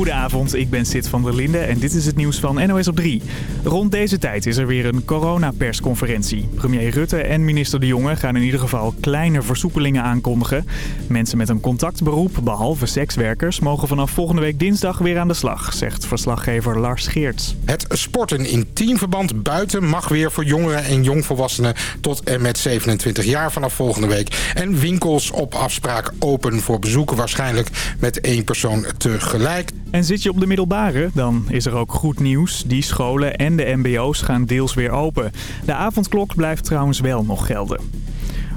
Goedenavond, ik ben Sid van der Linde en dit is het nieuws van NOS op 3. Rond deze tijd is er weer een coronapersconferentie. Premier Rutte en minister De Jonge gaan in ieder geval kleine versoepelingen aankondigen. Mensen met een contactberoep, behalve sekswerkers, mogen vanaf volgende week dinsdag weer aan de slag, zegt verslaggever Lars Geerts. Het sporten in teamverband buiten mag weer voor jongeren en jongvolwassenen tot en met 27 jaar vanaf volgende week. En winkels op afspraak open voor bezoeken waarschijnlijk met één persoon tegelijk. En zit je op de middelbare, dan is er ook goed nieuws. Die scholen en de mbo's gaan deels weer open. De avondklok blijft trouwens wel nog gelden.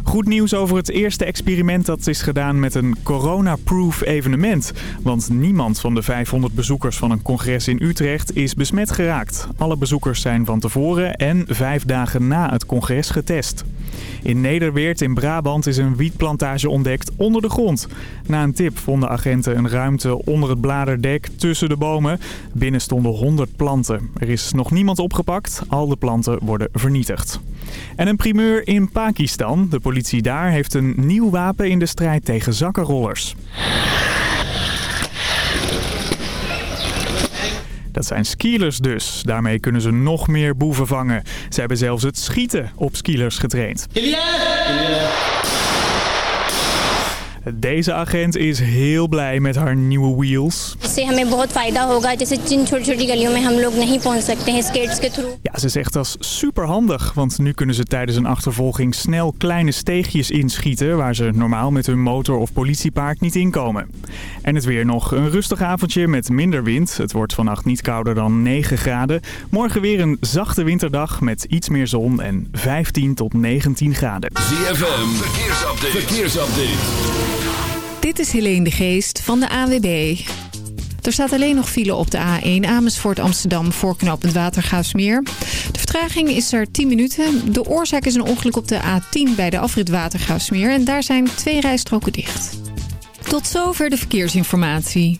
Goed nieuws over het eerste experiment dat is gedaan met een corona-proof evenement. Want niemand van de 500 bezoekers van een congres in Utrecht is besmet geraakt. Alle bezoekers zijn van tevoren en vijf dagen na het congres getest. In Nederweert in Brabant is een wietplantage ontdekt onder de grond. Na een tip vonden agenten een ruimte onder het bladerdek tussen de bomen. Binnen stonden 100 planten. Er is nog niemand opgepakt. Al de planten worden vernietigd. En een primeur in Pakistan. De politie daar heeft een nieuw wapen in de strijd tegen zakkenrollers. Dat zijn skilers dus. Daarmee kunnen ze nog meer boeven vangen. Ze hebben zelfs het schieten op skilers getraind. Deze agent is heel blij met haar nieuwe wheels. Ja, ze zegt dat is super handig, want nu kunnen ze tijdens een achtervolging snel kleine steegjes inschieten waar ze normaal met hun motor of politiepaard niet inkomen. En het weer nog een rustig avondje met minder wind. Het wordt vannacht niet kouder dan 9 graden. Morgen weer een zachte winterdag met iets meer zon en 15 tot 19 graden. ZFM, verkeersupdate. verkeersupdate. Dit is Helene de Geest van de AWB. Er staat alleen nog file op de A1 Amersfoort Amsterdam voor knooppunt. De vertraging is er 10 minuten. De oorzaak is een ongeluk op de A10 bij de afrit Watergaasmeer. En daar zijn twee rijstroken dicht. Tot zover de verkeersinformatie.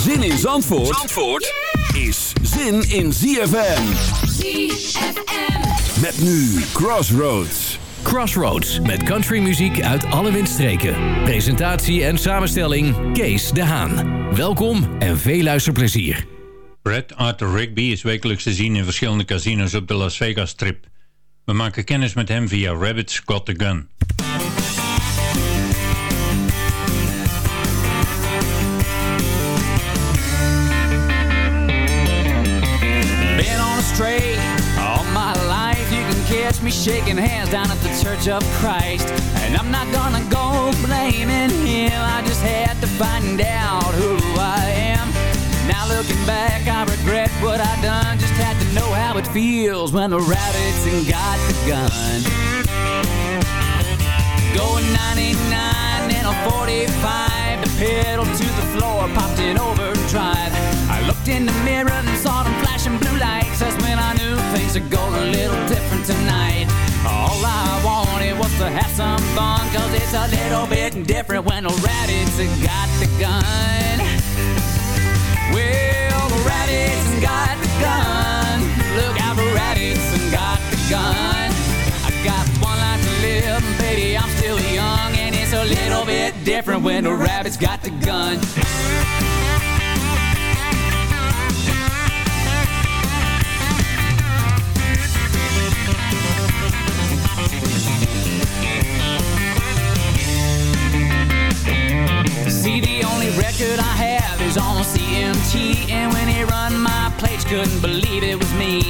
Zin in Zandvoort, Zandvoort is zin in ZFM. ZFM. Met nu Crossroads. Crossroads met countrymuziek uit alle windstreken. Presentatie en samenstelling Kees de Haan. Welkom en veel luisterplezier. Brad Arthur Rigby is wekelijks te zien in verschillende casinos op de Las Vegas Strip. We maken kennis met hem via Rabbit's Got the Gun. Been on a stray all my life. You can catch me shaking hands down at the Church of Christ. And I'm not gonna go blaming him. I just had to find out who I am. Now looking back, I regret what I done. Just had to know how it feels when the rabbits and got the gun. Going 99 in a 45, the pedal to the floor, popped in overdrive. I looked in the mirror and saw them flashing blue lights. That's when I knew things are going a little different tonight. All I wanted was to have some fun, cause it's a little bit different when the rabbits have got the gun. Well, the rabbits have got the gun. Look out, the rabbits have got the gun. I got one life to live, and baby, I'm still young, little bit different when the rabbits got the gun. See, the only record I have is on CMT, and when they run my plates, couldn't believe it was me.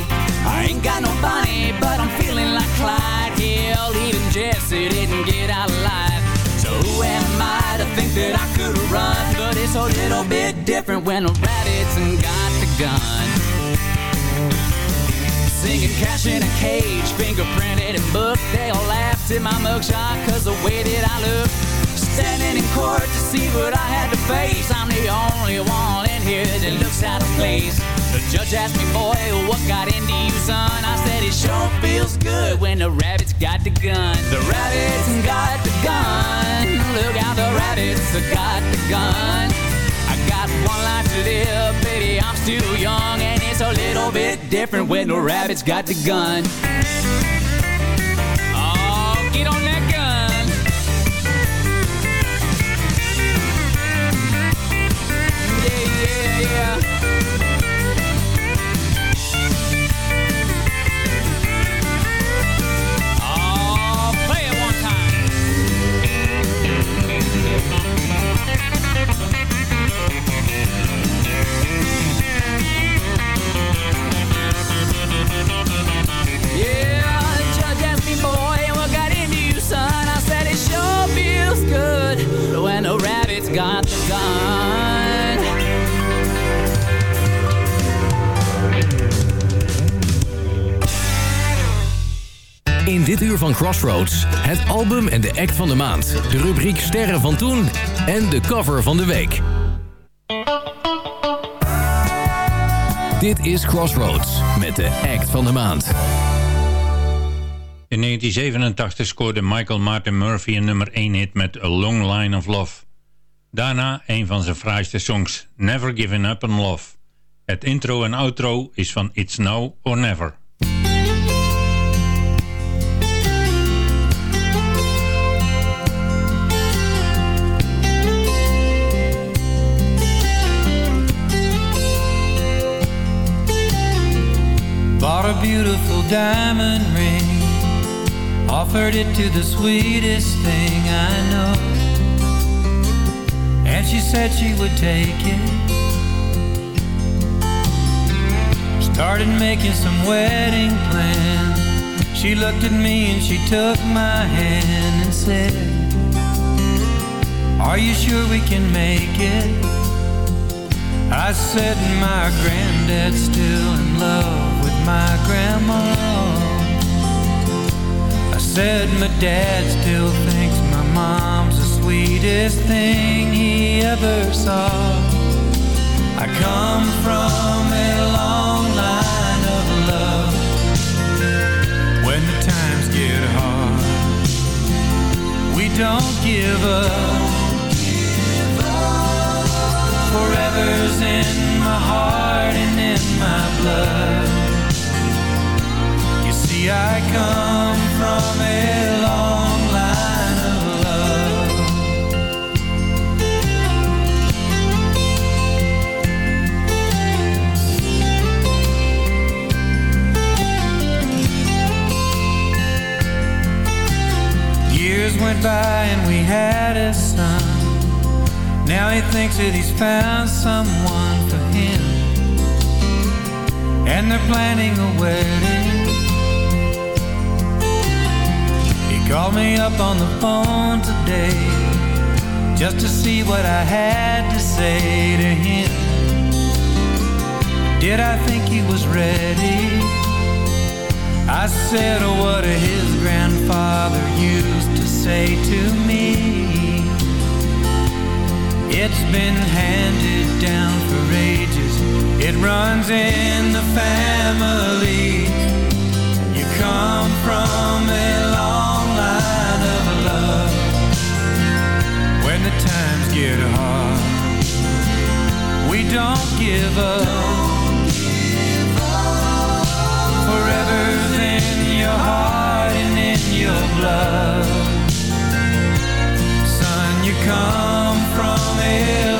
I ain't got no money, but I'm feeling like Clyde. Hell, even Jesse didn't get out alive. Who am I to think that I could run? But it's a little bit different when the rabbits and got the gun. Singing cash in a cage, fingerprinted and booked. They all laughed at my mugshot cause the way that I look. Standing in court to see what I had to face. I'm the only one in here that looks out of place. The judge asked me, boy, what got into you, son? I said, it sure feels good when the rabbits got the gun. The rabbits got the gun. Look out, the rabbits got the gun. I got one life to live, baby, I'm still young And it's a little bit different when the rabbit's got the gun In dit uur van Crossroads, het album en de act van de maand. De rubriek Sterren van Toen en de cover van de week. Dit is Crossroads met de act van de maand. In 1987 scoorde Michael Martin Murphy een nummer 1 hit met A Long Line of Love. Daarna een van zijn fraaiste songs, Never Giving Up on Love. Het intro en outro is van It's Now or Never. Beautiful diamond ring. Offered it to the sweetest thing I know. And she said she would take it. Started making some wedding plans. She looked at me and she took my hand and said Are you sure we can make it? I said my granddad's still in love my grandma. I said my dad still thinks my mom's the sweetest thing he ever saw. I come from a long line of love. When the times get hard, we don't give up. Forever's in my heart and in my blood. I come from a long line of love. Years went by and we had a son. Now he thinks that he's found someone for him. And they're planning a wedding. Called me up on the phone today just to see what I had to say to him. Did I think he was ready? I said oh, what his grandfather used to say to me. It's been handed down for ages. It runs in the family. You come from a long when the times get hard. We don't give up. Up. Forever's in your heart and in your blood. Son, you come from hell.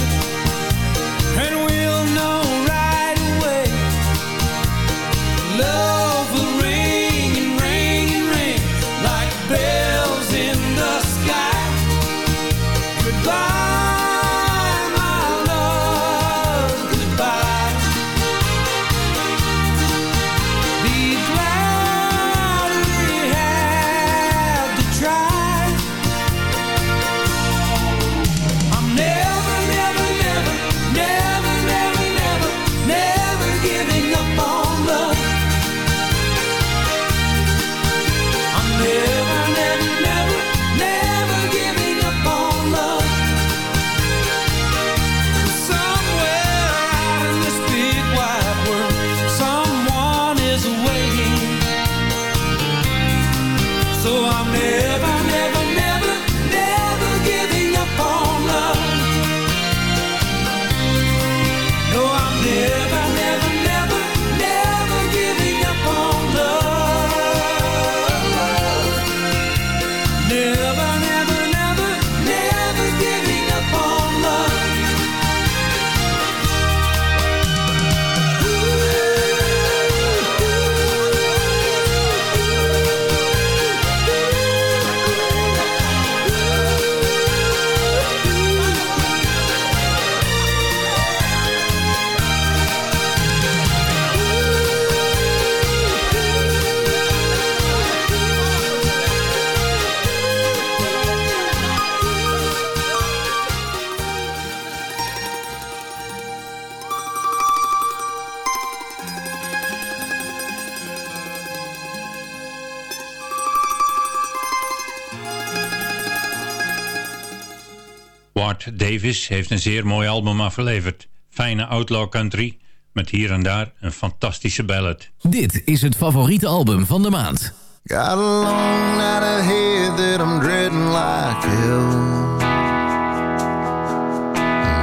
Davis heeft een zeer mooi album afgeleverd. Fijne outlaw country, met hier en daar een fantastische ballad. Dit is het favoriete album van de maand. Got a long night ahead that I'm dreading like hell.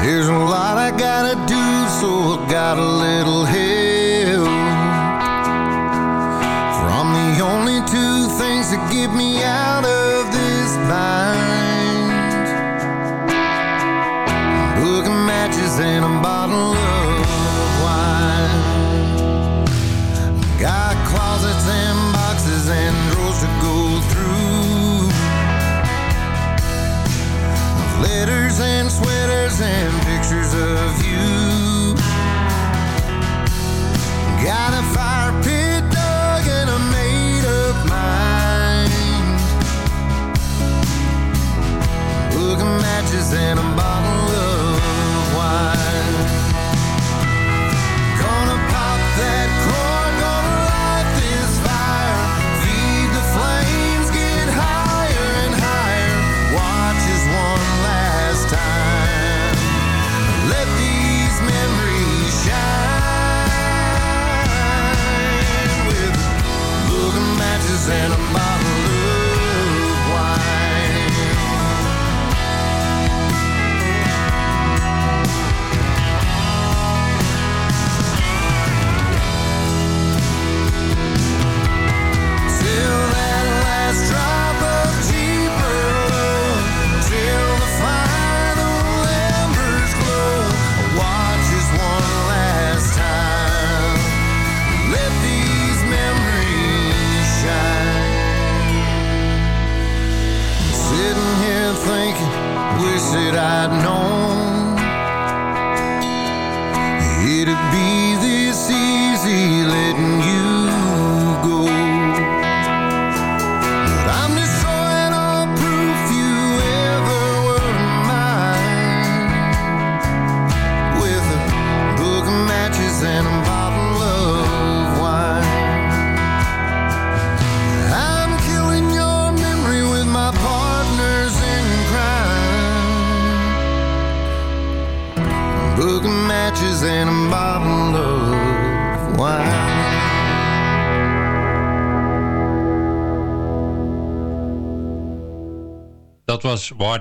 There's a lot I gotta do, so I got a little help. From the only two things that get me out and a bottle of wine. Got closets and boxes and drawers to go through. Letters and sweaters and pictures of you. Got a fire pit dug and a made up mind. Book matches and a and a bottle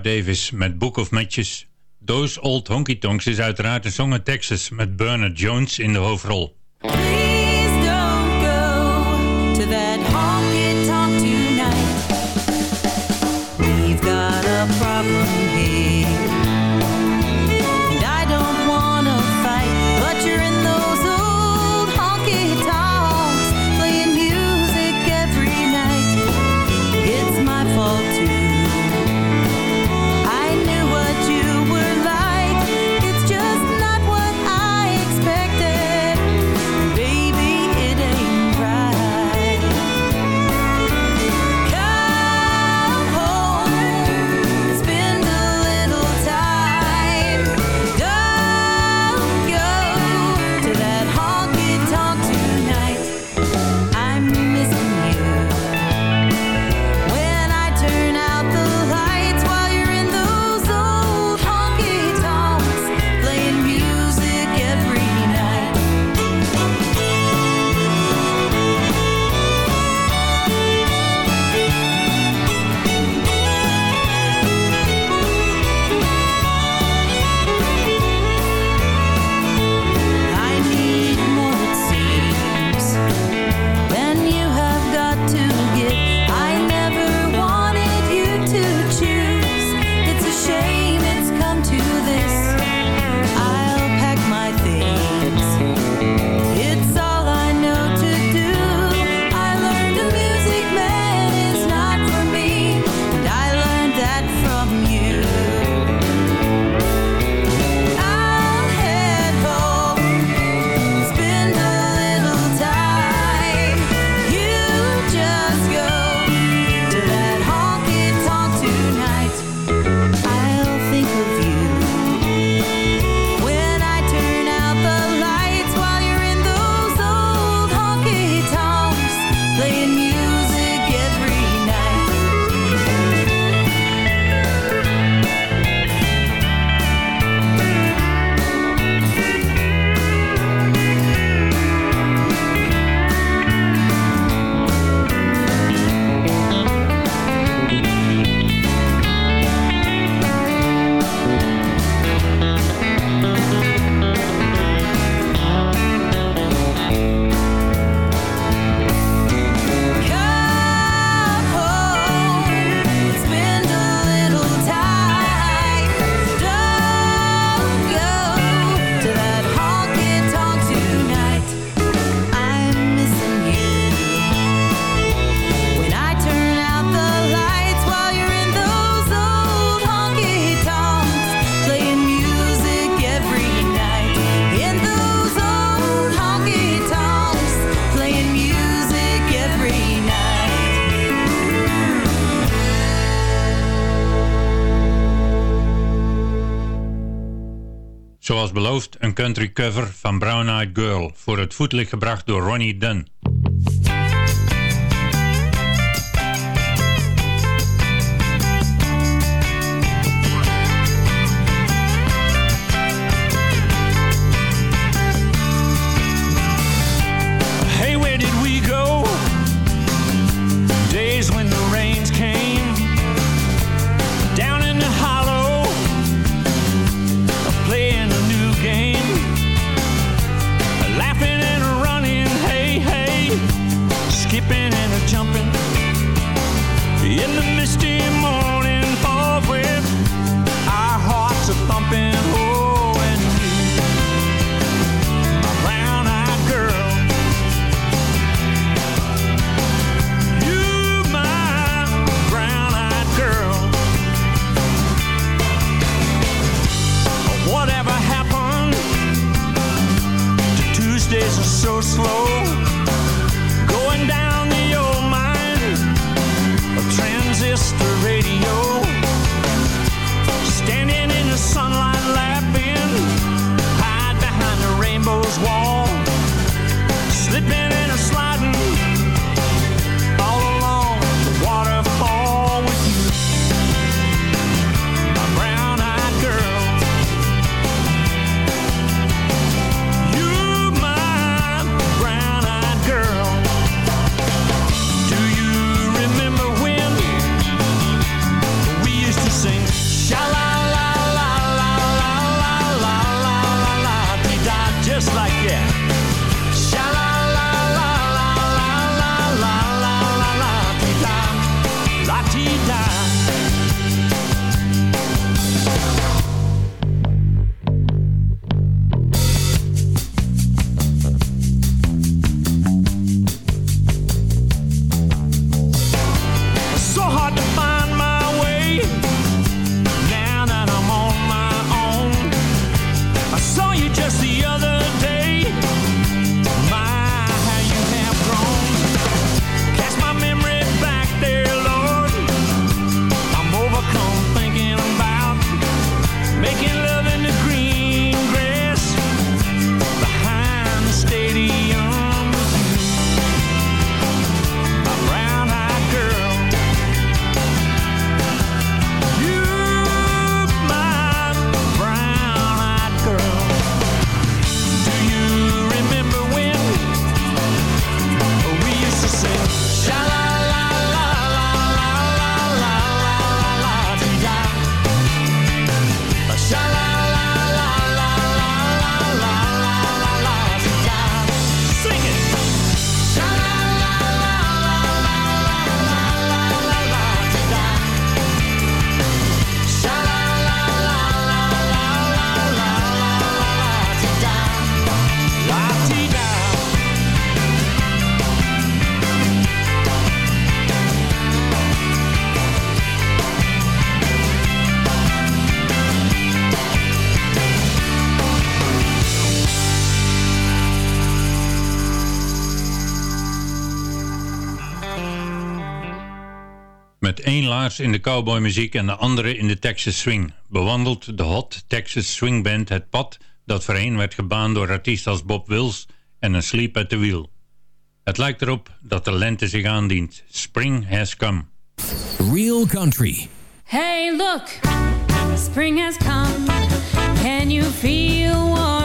Davis met Book of Matches. Those Old Honky Tonks is uiteraard een song Texas met Bernard Jones in de hoofdrol. beloofd een country cover van Brown Eyed Girl... voor het voetlicht gebracht door Ronnie Dunn. in de cowboymuziek en de andere in de Texas Swing, bewandelt de Hot Texas Swing Band het pad dat voorheen werd gebaand door artiesten als Bob Wills en een Sleep at the Wheel. Het lijkt erop dat de lente zich aandient. Spring has come. Real Country Hey look, spring has come, can you feel warm?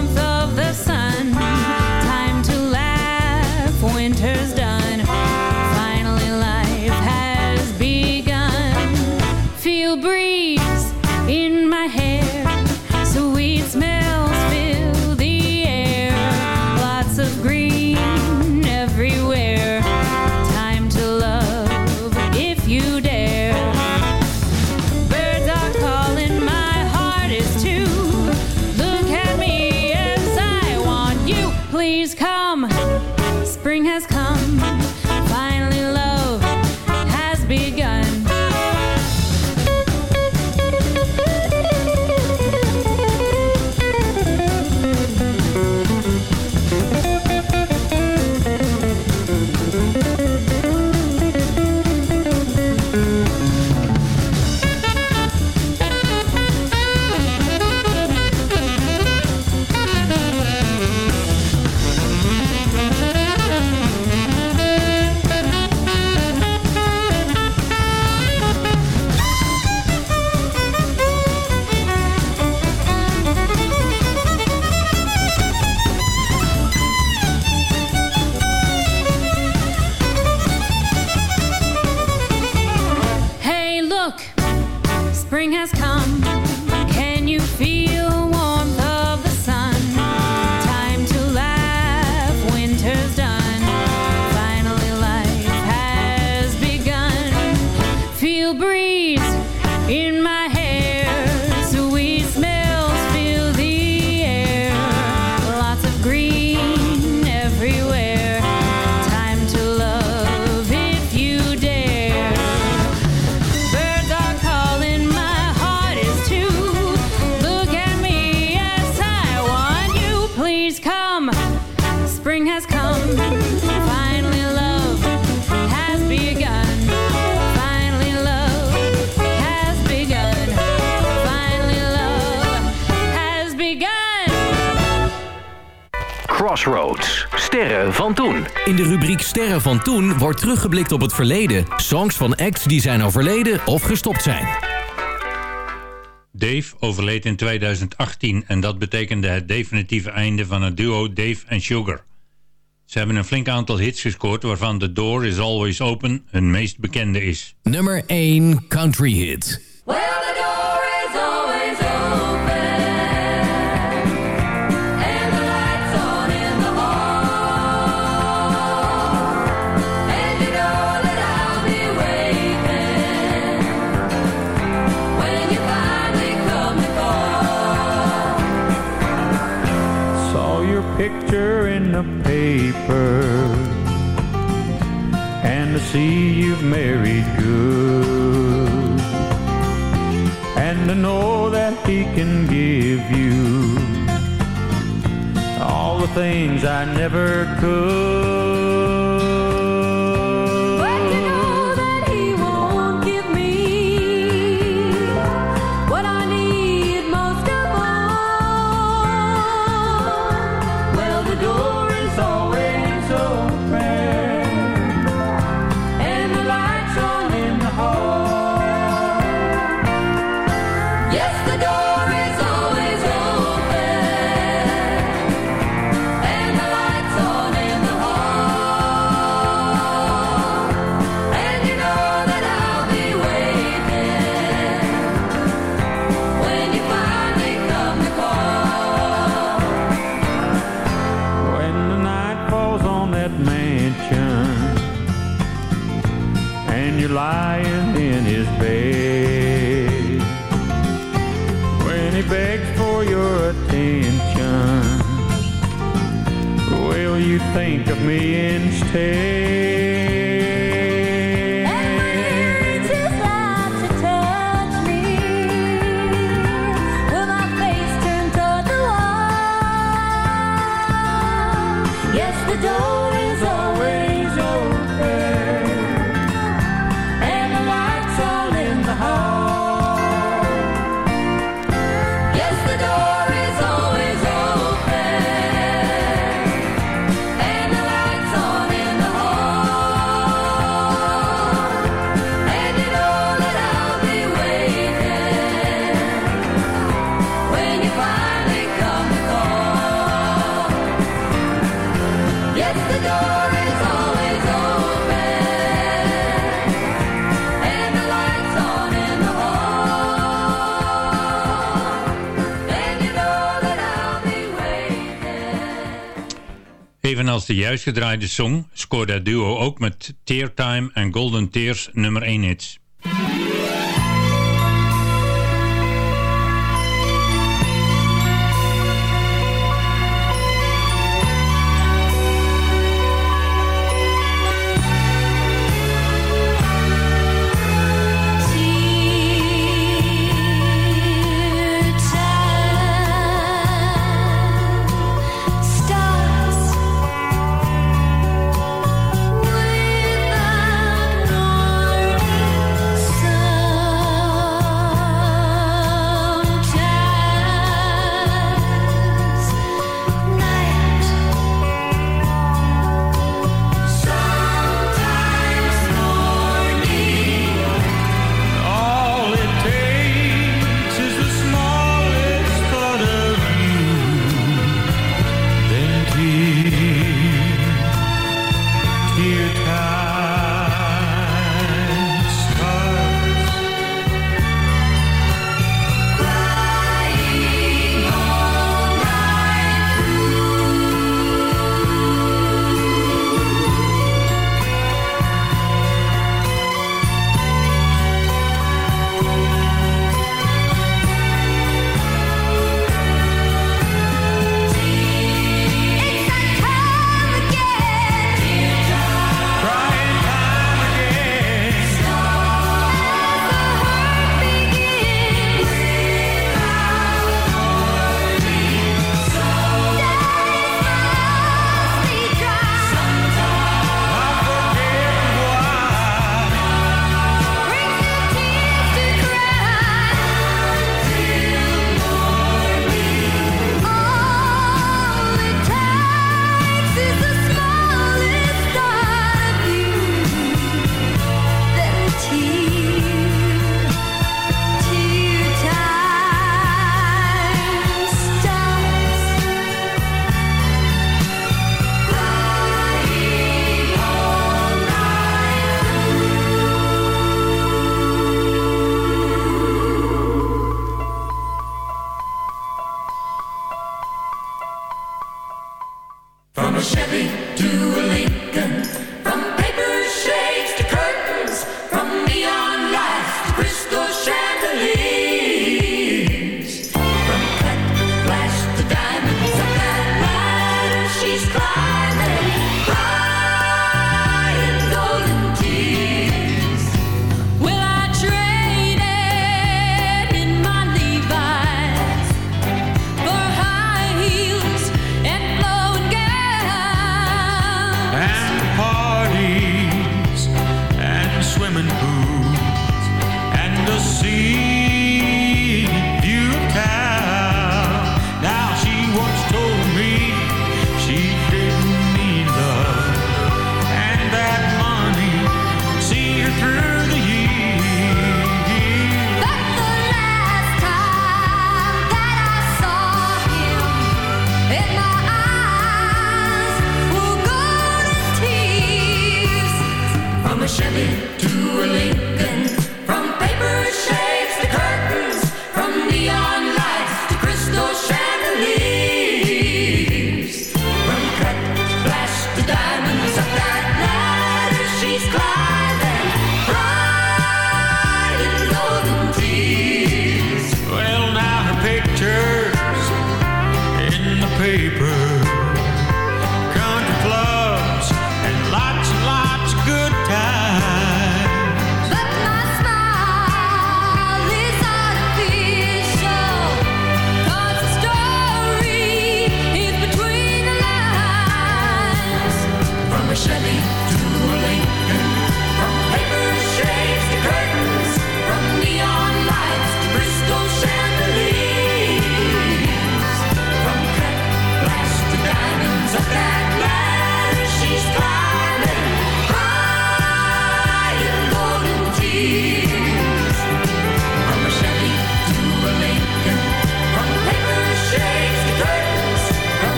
sterren van toen wordt teruggeblikt op het verleden. Songs van acts die zijn overleden of gestopt zijn. Dave overleed in 2018 en dat betekende het definitieve einde van het duo Dave en Sugar. Ze hebben een flink aantal hits gescoord waarvan The Door Is Always Open hun meest bekende is. Nummer 1 Country Hit circle. Als de juist gedraaide song scoorde het duo ook met Tear Time en Golden Tears nummer 1 hits.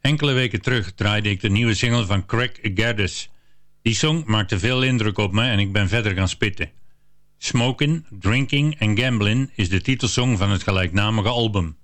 Enkele weken terug draaide ik de nieuwe single van Craig Gaddis. Die song maakte veel indruk op me en ik ben verder gaan spitten. Smoking, Drinking en Gambling is de titelsong van het gelijknamige album.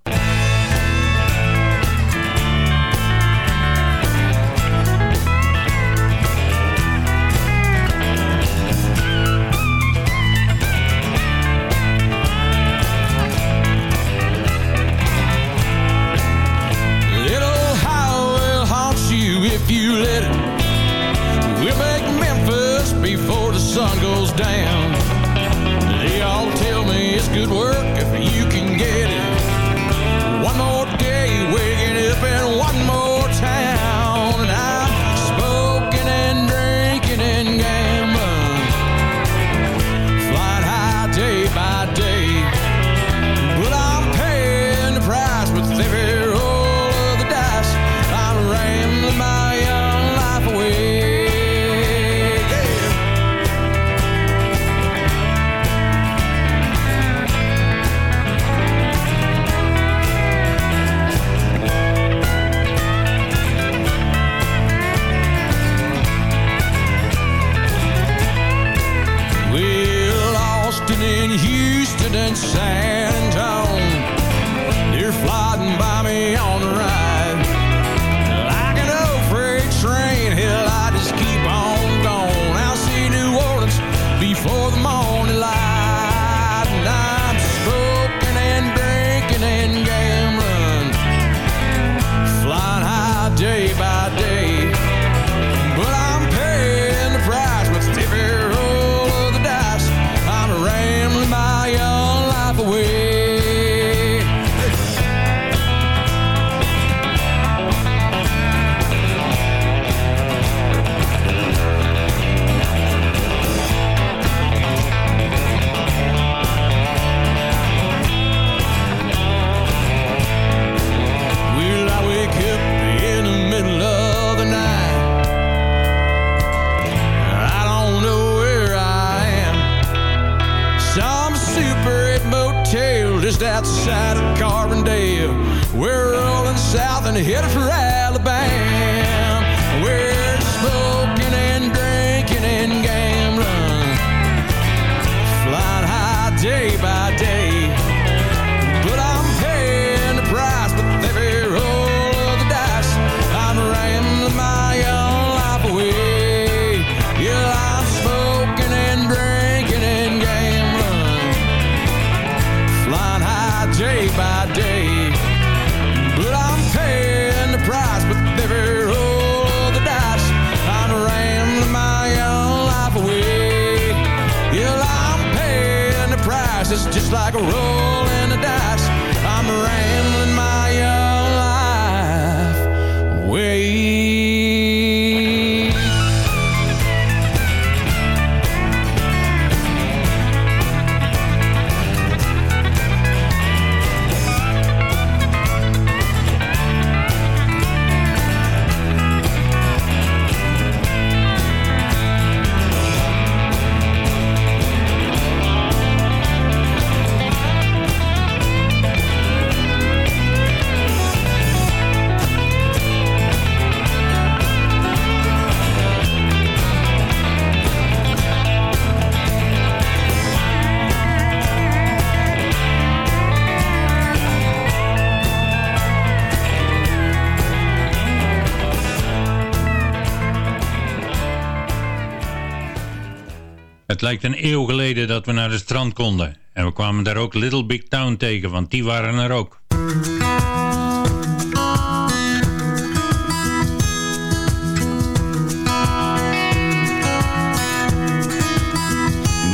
Het lijkt een eeuw geleden dat we naar de strand konden. En we kwamen daar ook Little Big Town tegen, want die waren er ook.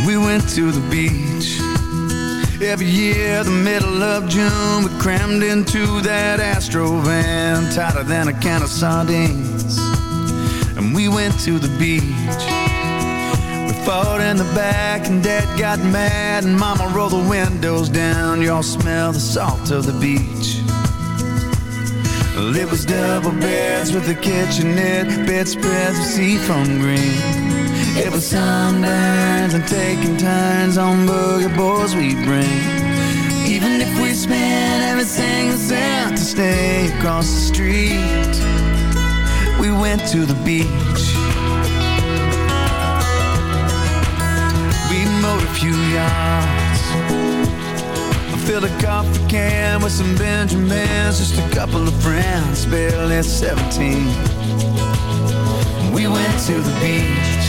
We went to the beach Every year, the middle of June We crammed into that Astro van Tighter than a can of sardines And we went to the beach fought in the back and Dad got mad And Mama rolled the windows down. Y'all smell the salt of the beach. Well, it was double beds with a kitchenette Bedspreads of seafoam green. It was sunburns and taking turns On boogie boards we bring. Even if we spent every single cent To stay across the street We went to the beach few yards. I Filled a coffee can with some Benjamins Just a couple of friends, barely 17 We went to the beach.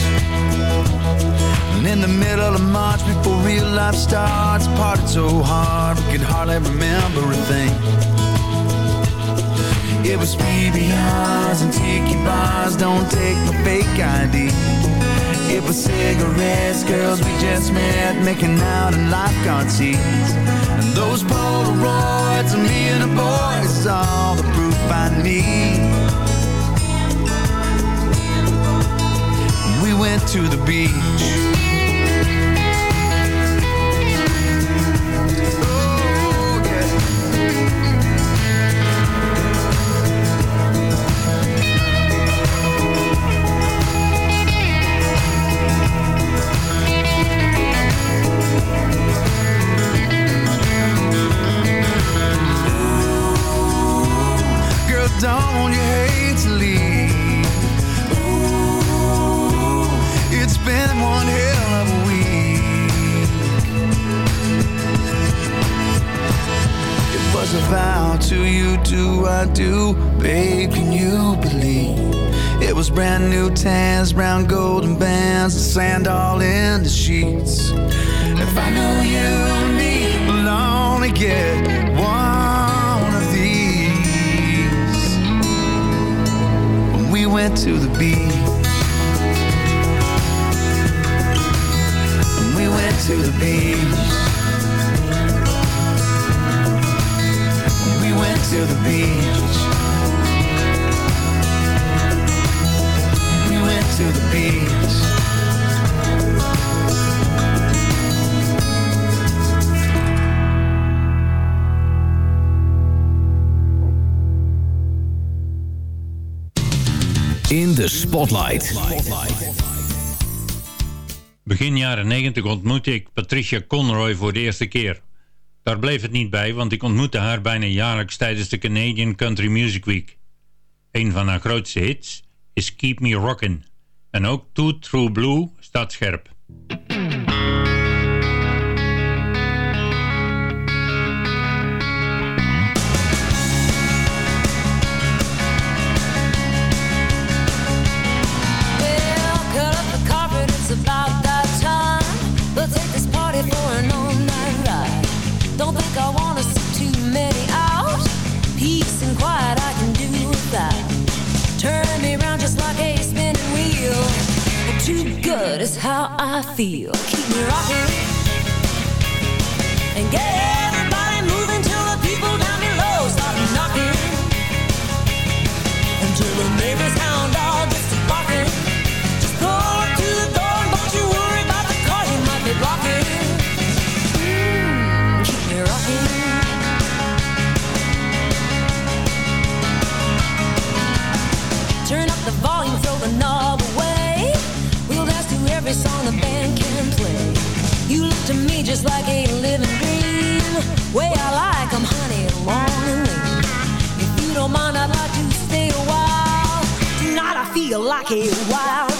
And in the middle of March before real life starts Partied so hard we could hardly remember a thing. It was PBRs and tiki bars Don't take my fake ID it was cigarettes, girls we just met Making out in lifeguard seats. And those Polaroids of me and a boy Is all the proof I need. We went to the beach don't you hate to leave? Ooh, it's been one hell of a week. It was a vow to you, do I do? Babe, can you believe? It was brand new tans, brown golden bands, the sand all in the sheets. If I know you will only get one went to the beach. When we went to the beach. When we went to the beach. In de Spotlight. Begin jaren 90 ontmoette ik Patricia Conroy voor de eerste keer. Daar bleef het niet bij, want ik ontmoette haar bijna jaarlijks tijdens de Canadian Country Music Week. Een van haar grootste hits is Keep Me Rockin'. En ook Two True Blue staat scherp. I feel. Keep me rocking and get everybody to me just like a living dream. Way I like 'em, honey, long and lean. If you don't mind, I'd like to stay a while. Tonight I feel like a wild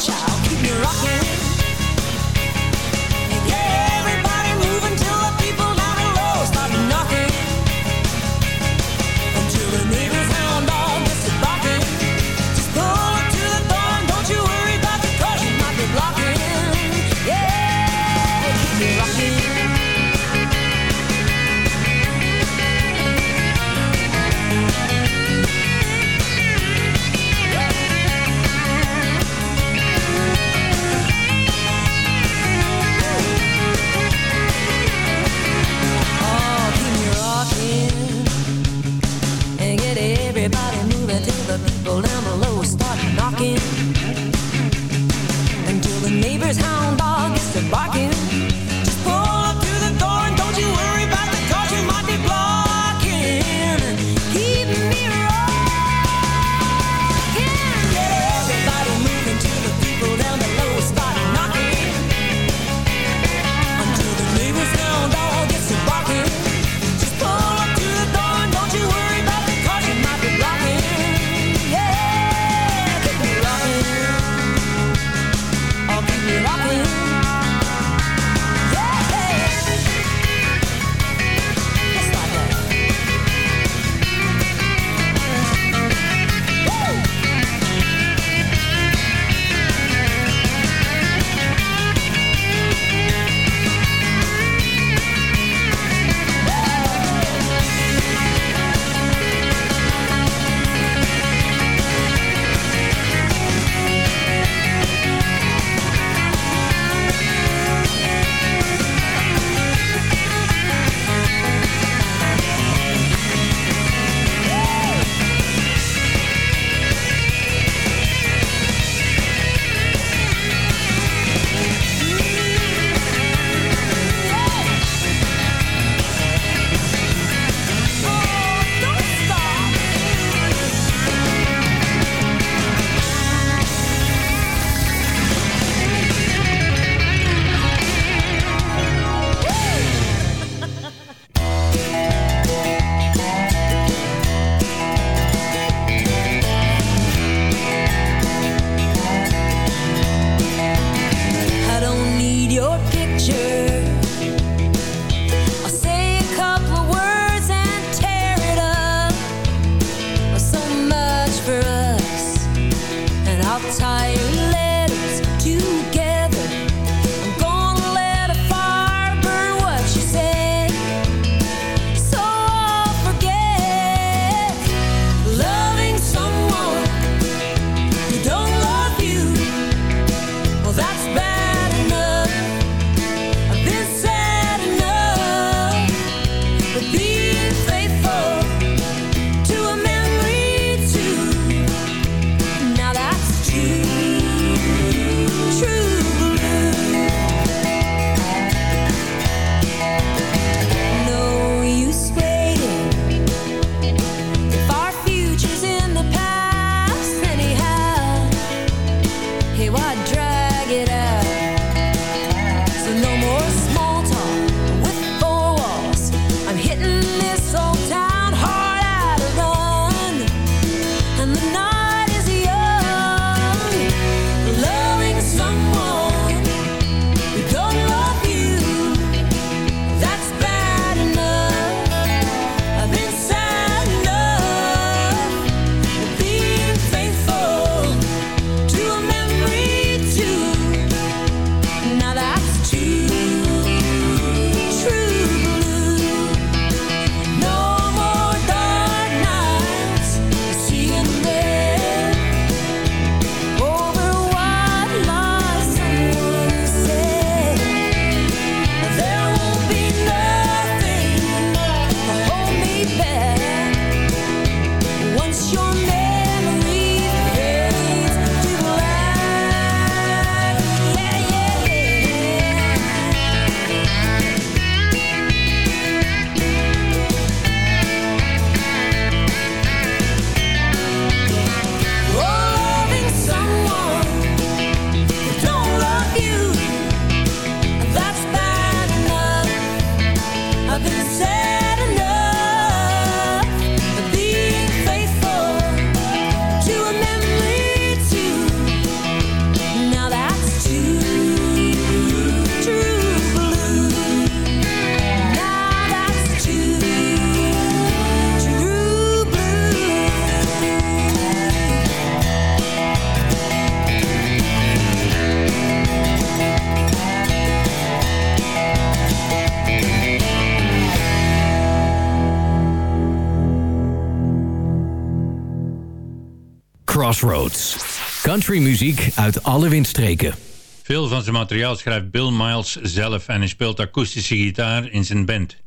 Crossroads. Country muziek uit alle windstreken. Veel van zijn materiaal schrijft Bill Miles zelf en hij speelt akoestische gitaar in zijn band.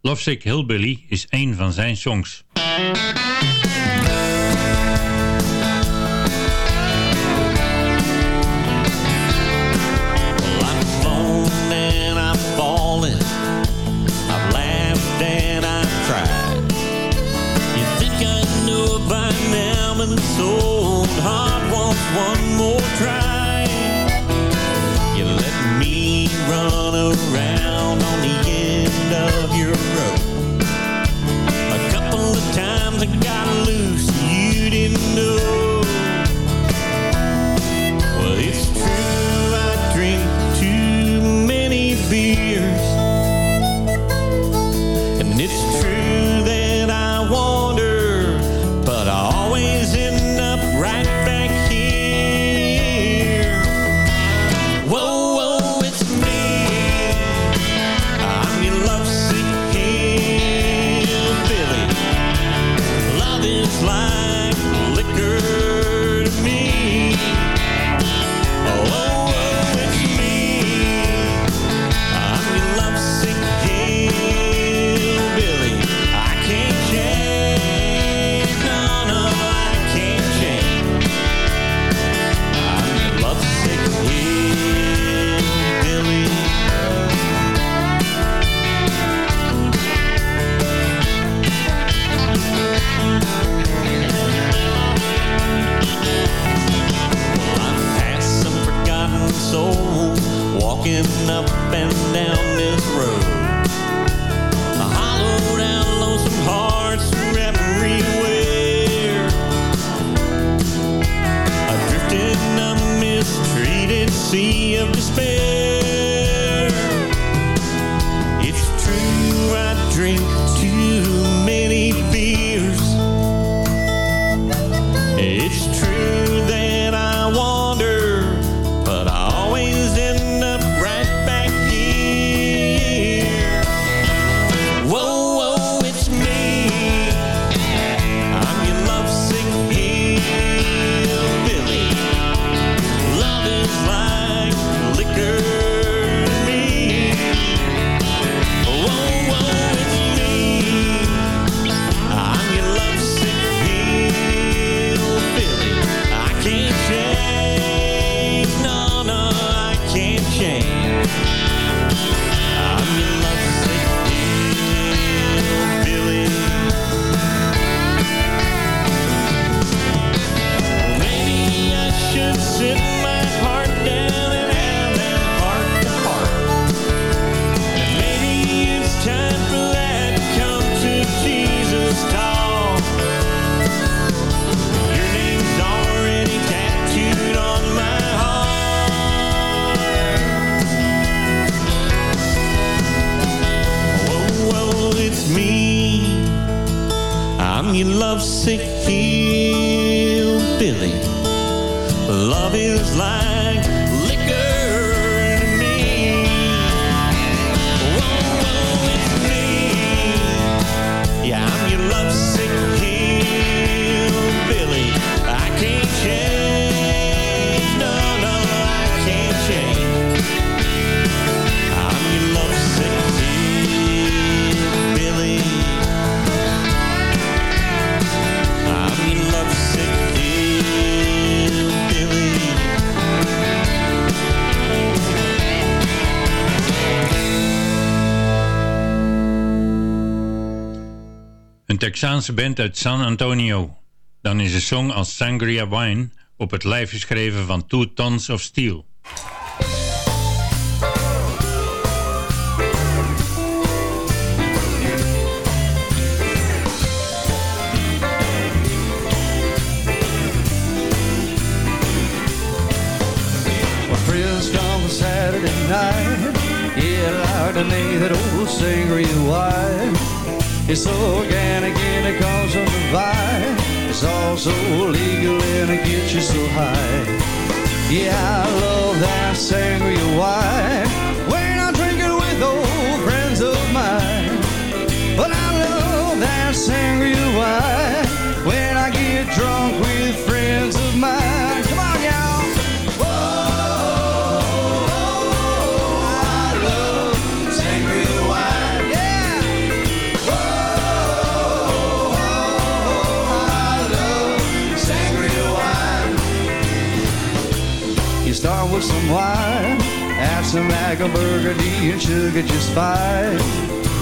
Lovesick Hillbilly is een van zijn songs. Texaanse band uit San Antonio. Dan is een song als Sangria Wine op het lijf geschreven van Two Tons of Steel. Saturday night. Yeah, to me that old sangria wine. It's organic and it comes from the vine. It's also legal and it gets you so high. Yeah, I love that sangria wine. Some wine, add some apple burgundy and sugar just fine.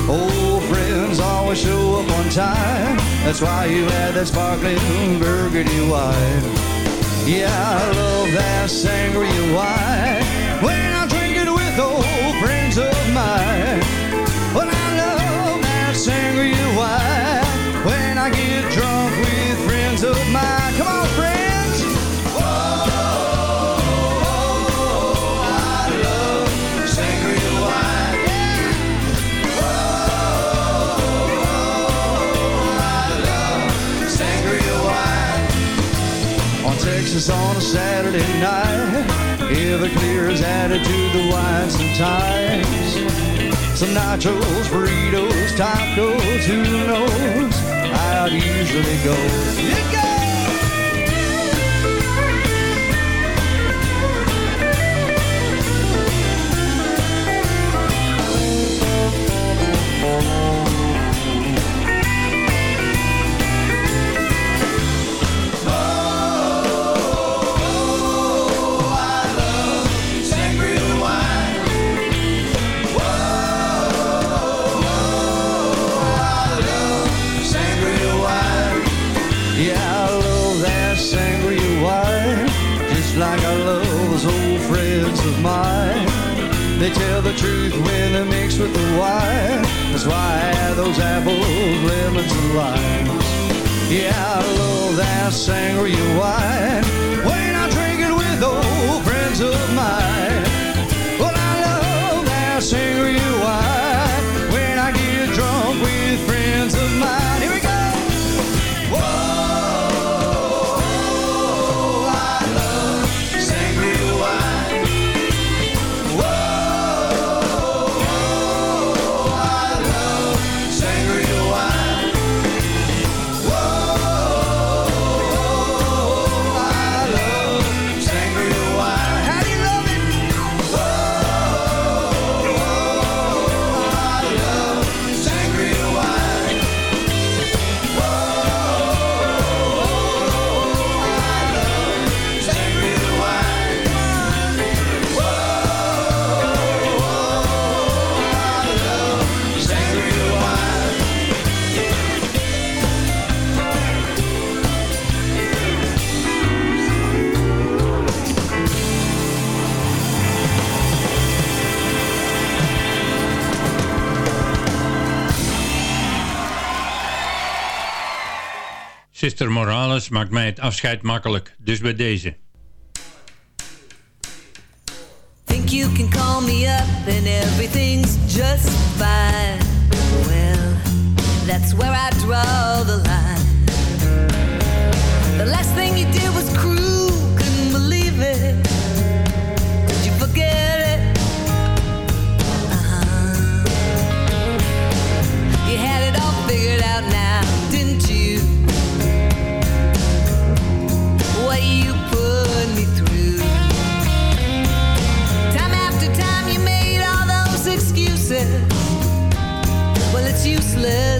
Old friends always show up on time. That's why you had that sparkling burgundy wine. Yeah, I love that sangria wine. When I drink it with old friends of mine. Well, I love that sangria wine. When I get drunk with friends of mine. Come on, friends. Texas on a Saturday night, Everclear is added to the wine sometimes. Some nachos, burritos, tacos, who knows it usually goes. Morales maakt mij het afscheid makkelijk, dus bij deze. Think you can call me up and everything's just fine. Well, that's where I draw the line. The last thing you did was cruel, let